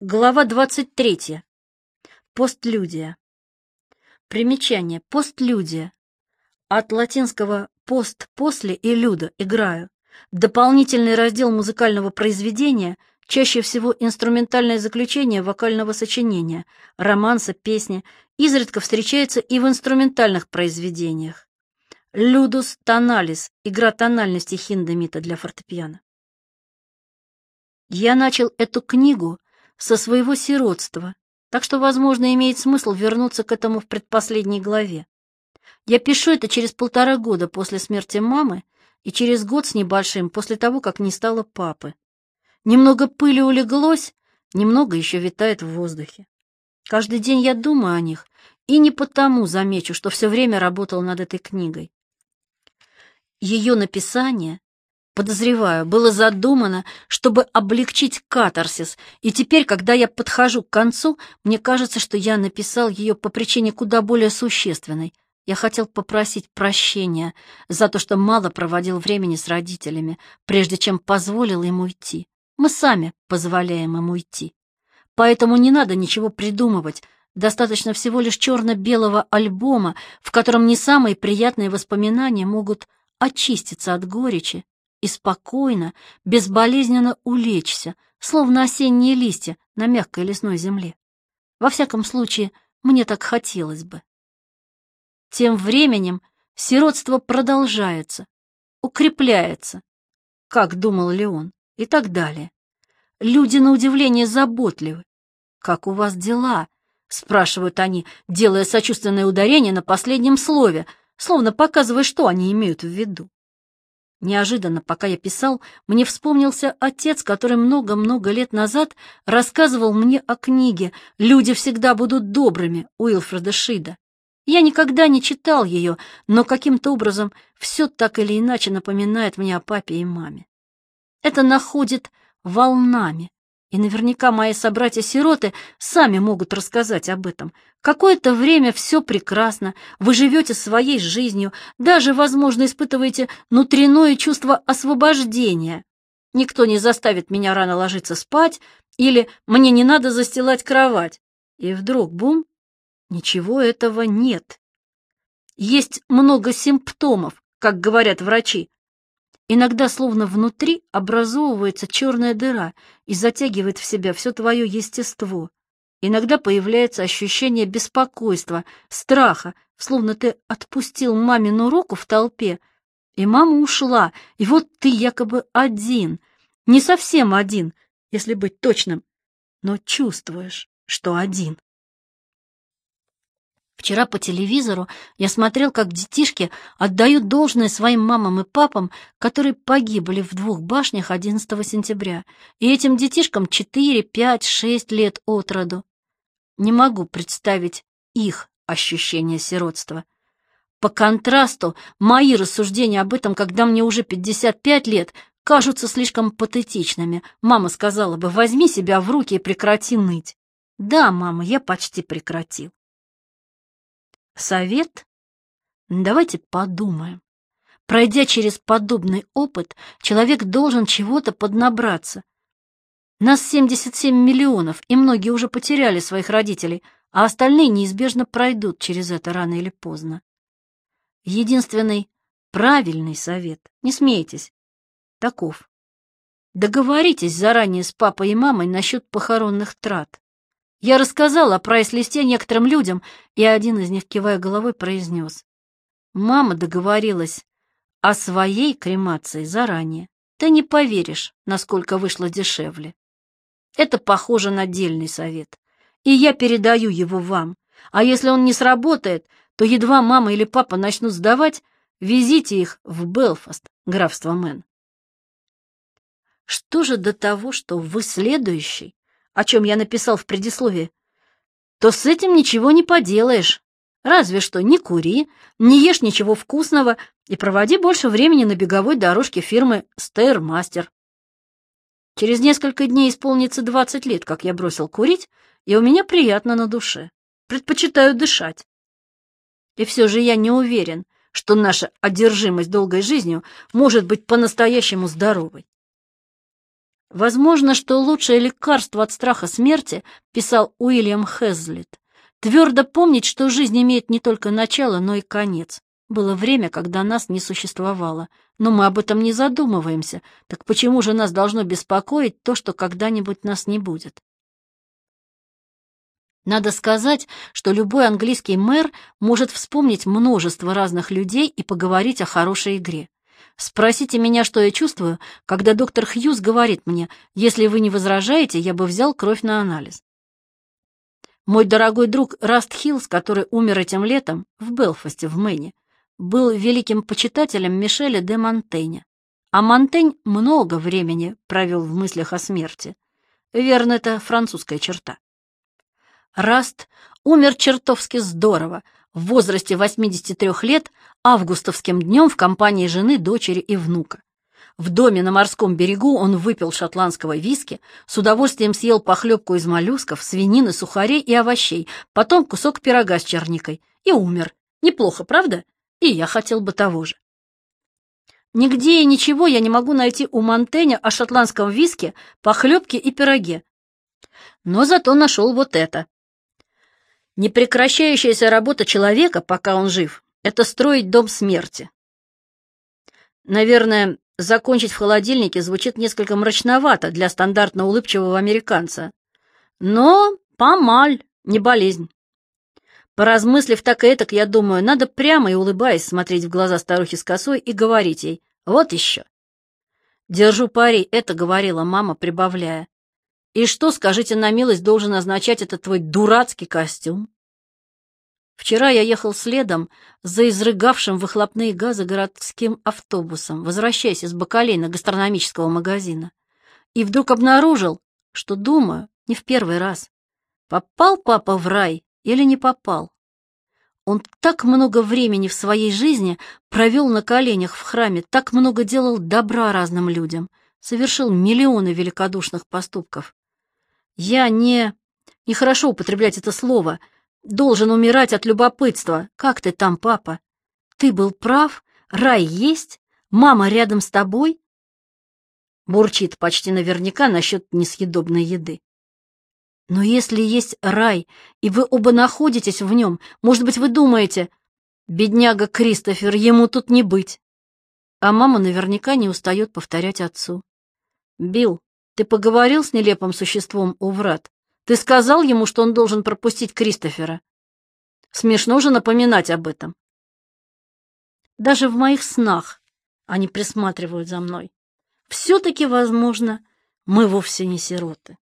Глава 23. Постлюдия. Примечание. Постлюдия. От латинского «пост» — «после» и «люда» — «играю». Дополнительный раздел музыкального произведения, чаще всего инструментальное заключение вокального сочинения, романса, песни, изредка встречается и в инструментальных произведениях. «Людус тоналис» — игра тональности хиндемита для фортепиано. Я начал эту книгу со своего сиротства, так что, возможно, имеет смысл вернуться к этому в предпоследней главе. Я пишу это через полтора года после смерти мамы и через год с небольшим после того, как не стало папы. Немного пыли улеглось, немного еще витает в воздухе. Каждый день я думаю о них, и не потому замечу, что все время работал над этой книгой. Ее написание Подозреваю, было задумано, чтобы облегчить катарсис, и теперь, когда я подхожу к концу, мне кажется, что я написал ее по причине куда более существенной. Я хотел попросить прощения за то, что мало проводил времени с родителями, прежде чем позволил им уйти. Мы сами позволяем им уйти. Поэтому не надо ничего придумывать, достаточно всего лишь черно-белого альбома, в котором не самые приятные воспоминания могут очиститься от горечи и спокойно, безболезненно улечься, словно осенние листья на мягкой лесной земле. Во всяком случае, мне так хотелось бы. Тем временем сиротство продолжается, укрепляется, как думал Леон, и так далее. Люди, на удивление, заботливы. «Как у вас дела?» — спрашивают они, делая сочувственное ударение на последнем слове, словно показывая, что они имеют в виду. Неожиданно, пока я писал, мне вспомнился отец, который много-много лет назад рассказывал мне о книге «Люди всегда будут добрыми» Уилфреда Шида. Я никогда не читал ее, но каким-то образом все так или иначе напоминает мне о папе и маме. Это находит волнами, и наверняка мои собратья-сироты сами могут рассказать об этом. Какое-то время все прекрасно, вы живете своей жизнью, даже, возможно, испытываете внутреннее чувство освобождения. Никто не заставит меня рано ложиться спать, или мне не надо застилать кровать. И вдруг, бум, ничего этого нет. Есть много симптомов, как говорят врачи, Иногда словно внутри образовывается черная дыра и затягивает в себя все твое естество. Иногда появляется ощущение беспокойства, страха, словно ты отпустил мамину руку в толпе, и мама ушла, и вот ты якобы один, не совсем один, если быть точным, но чувствуешь, что один. Вчера по телевизору я смотрел, как детишки отдают должное своим мамам и папам, которые погибли в двух башнях 11 сентября, и этим детишкам 4, 5, 6 лет от роду. Не могу представить их ощущение сиротства. По контрасту, мои рассуждения об этом, когда мне уже 55 лет, кажутся слишком патетичными. Мама сказала бы, возьми себя в руки и прекрати ныть. Да, мама, я почти прекратил. Совет? Давайте подумаем. Пройдя через подобный опыт, человек должен чего-то поднабраться. Нас 77 миллионов, и многие уже потеряли своих родителей, а остальные неизбежно пройдут через это рано или поздно. Единственный правильный совет, не смейтесь, таков. Договоритесь заранее с папой и мамой насчет похоронных трат. Я рассказал о прайс-листе некоторым людям, и один из них, кивая головой, произнес. Мама договорилась о своей кремации заранее. Ты не поверишь, насколько вышло дешевле. Это похоже на дельный совет, и я передаю его вам. А если он не сработает, то едва мама или папа начнут сдавать, везите их в Белфаст, графство Мэн. Что же до того, что вы следующий о чем я написал в предисловии, то с этим ничего не поделаешь. Разве что не кури, не ешь ничего вкусного и проводи больше времени на беговой дорожке фирмы «Стейрмастер». Через несколько дней исполнится 20 лет, как я бросил курить, и у меня приятно на душе. Предпочитаю дышать. И все же я не уверен, что наша одержимость долгой жизнью может быть по-настоящему здоровой. Возможно, что лучшее лекарство от страха смерти, писал Уильям Хезлит, твердо помнить, что жизнь имеет не только начало, но и конец. Было время, когда нас не существовало, но мы об этом не задумываемся. Так почему же нас должно беспокоить то, что когда-нибудь нас не будет? Надо сказать, что любой английский мэр может вспомнить множество разных людей и поговорить о хорошей игре. Спросите меня, что я чувствую, когда доктор Хьюз говорит мне, если вы не возражаете, я бы взял кровь на анализ. Мой дорогой друг Раст Хиллс, который умер этим летом в Белфасте, в Мэне, был великим почитателем Мишеля де Монтейня. А Монтень много времени провел в мыслях о смерти. Верно, это французская черта. Раст умер чертовски здорово, в возрасте 83 лет, августовским днем в компании жены, дочери и внука. В доме на морском берегу он выпил шотландского виски, с удовольствием съел похлебку из моллюсков, свинины, сухарей и овощей, потом кусок пирога с черникой и умер. Неплохо, правда? И я хотел бы того же. Нигде и ничего я не могу найти у Монтэня о шотландском виске, похлебке и пироге. Но зато нашел вот это. Непрекращающаяся работа человека, пока он жив, это строить дом смерти. Наверное, закончить в холодильнике звучит несколько мрачновато для стандартно улыбчивого американца. Но помаль, не болезнь. Поразмыслив так и этак, я думаю, надо прямо и улыбаясь смотреть в глаза старухи с косой и говорить ей «Вот еще». «Держу пари», — это говорила мама, прибавляя. И что, скажите на милость, должен означать этот твой дурацкий костюм? Вчера я ехал следом за изрыгавшим выхлопные газы городским автобусом, возвращаясь из бакалейна гастрономического магазина, и вдруг обнаружил, что думаю не в первый раз. Попал папа в рай или не попал? Он так много времени в своей жизни провел на коленях в храме, так много делал добра разным людям, совершил миллионы великодушных поступков. Я не... Нехорошо употреблять это слово. Должен умирать от любопытства. Как ты там, папа? Ты был прав? Рай есть? Мама рядом с тобой? Бурчит почти наверняка насчет несъедобной еды. Но если есть рай, и вы оба находитесь в нем, может быть, вы думаете, бедняга Кристофер, ему тут не быть. А мама наверняка не устает повторять отцу. Билл, ты поговорил с нелепым существом у врат? Ты сказал ему, что он должен пропустить Кристофера? Смешно же напоминать об этом. Даже в моих снах они присматривают за мной. Все-таки, возможно, мы вовсе не сироты.